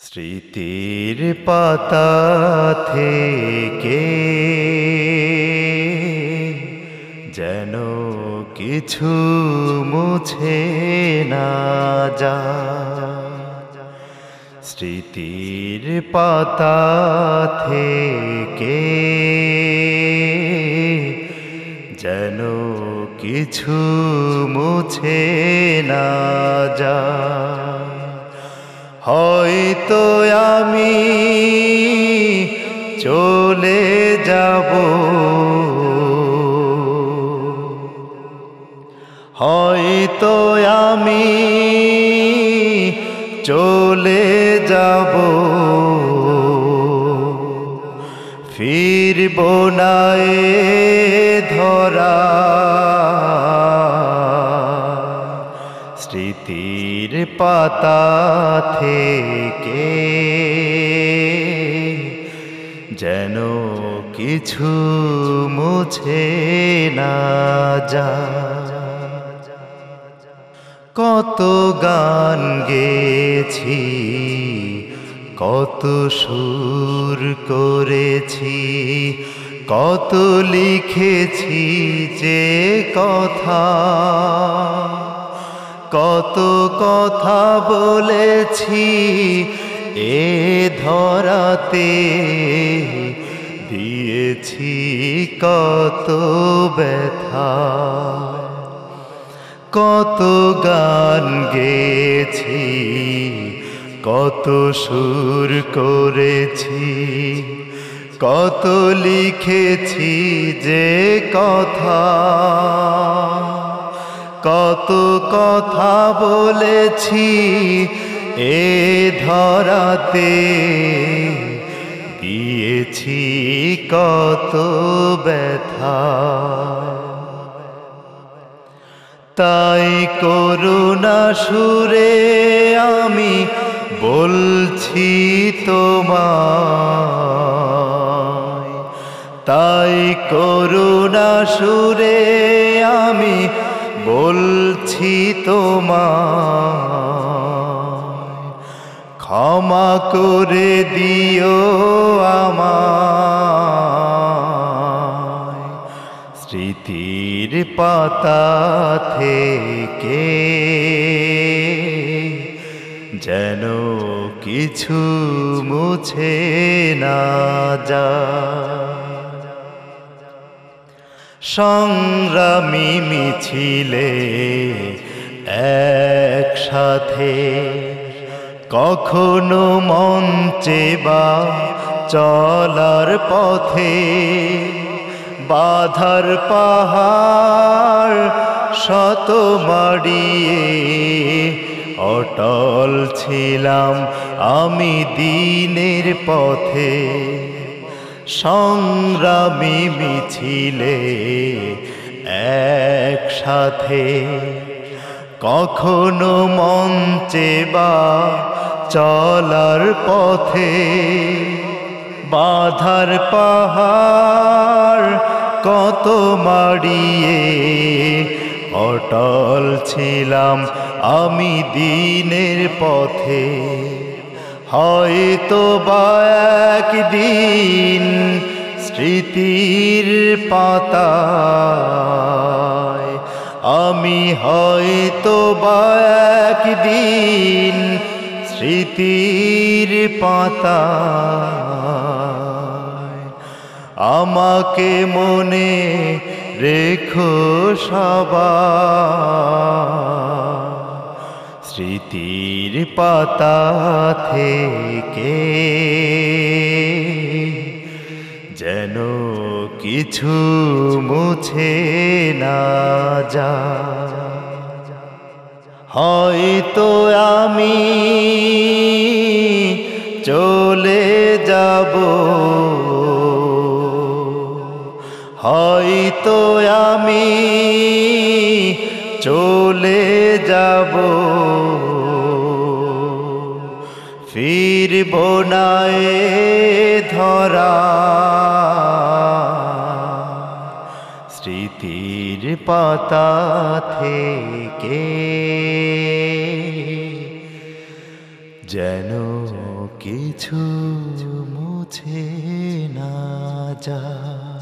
স্মৃতির পাতা থেকে যেন কিছু মুছে না যা স্মৃতির পাতা থেকে যেন কিছু মুছে না যা হয়তো আমি চলে যাব। হয়তো আমি চলে যাব। ফিরব না ধরা। পাতা থেকে যেন কিছু মুছে না যা। কত গান গেছি কত সুর করেছি, কত লিখেছি যে কথা। কত কথা বলেছি এ ধরাতে দিয়েছি কত ব্যথা। কত গান গেছি কত সুর করেছি, কত লিখেছি যে কথা। কত কথা বলেছি এ ধরাতে। দিয়েছি কত ব্যথা। তাই করুণা সুরে আমি বলছি তোমায়। তাই করুণা সুরে আমি বলছি তোমায় ক্ষমা করে দিও আমায়। স্মৃতির পাতা থেকে যেন কিছু মুছে না যা সংগ্রামী মিছিলে একসাথে। কখনো মঞ্চে বা চলার পথে বাধার পাহাড় শত মাড়িয়ে অটল ছিলাম আমি দিনের পথে। সংগ্রামী মিছিলে একসাথে কখনো মঞ্চে বা চলার পথে বাধার পাহাড় কত মাড়িয়ে অটল ছিলাম আমি দিনের পথে। হয়তো বা একদিন স্মৃতির পাতায় আমি হয়তো বা একদিন স্মৃতির পাতায় আমাকে মনে রেখো সবাই। স্মৃতির পাতা থেকে যেন কিছু মুছে না যা হয়তো আমি চলে যাব। হয়তো আমি চলে যাব। ফিরব না এ ধরা। স্মৃতির পাতা থেকে যেন কিছু মুছে না যায়।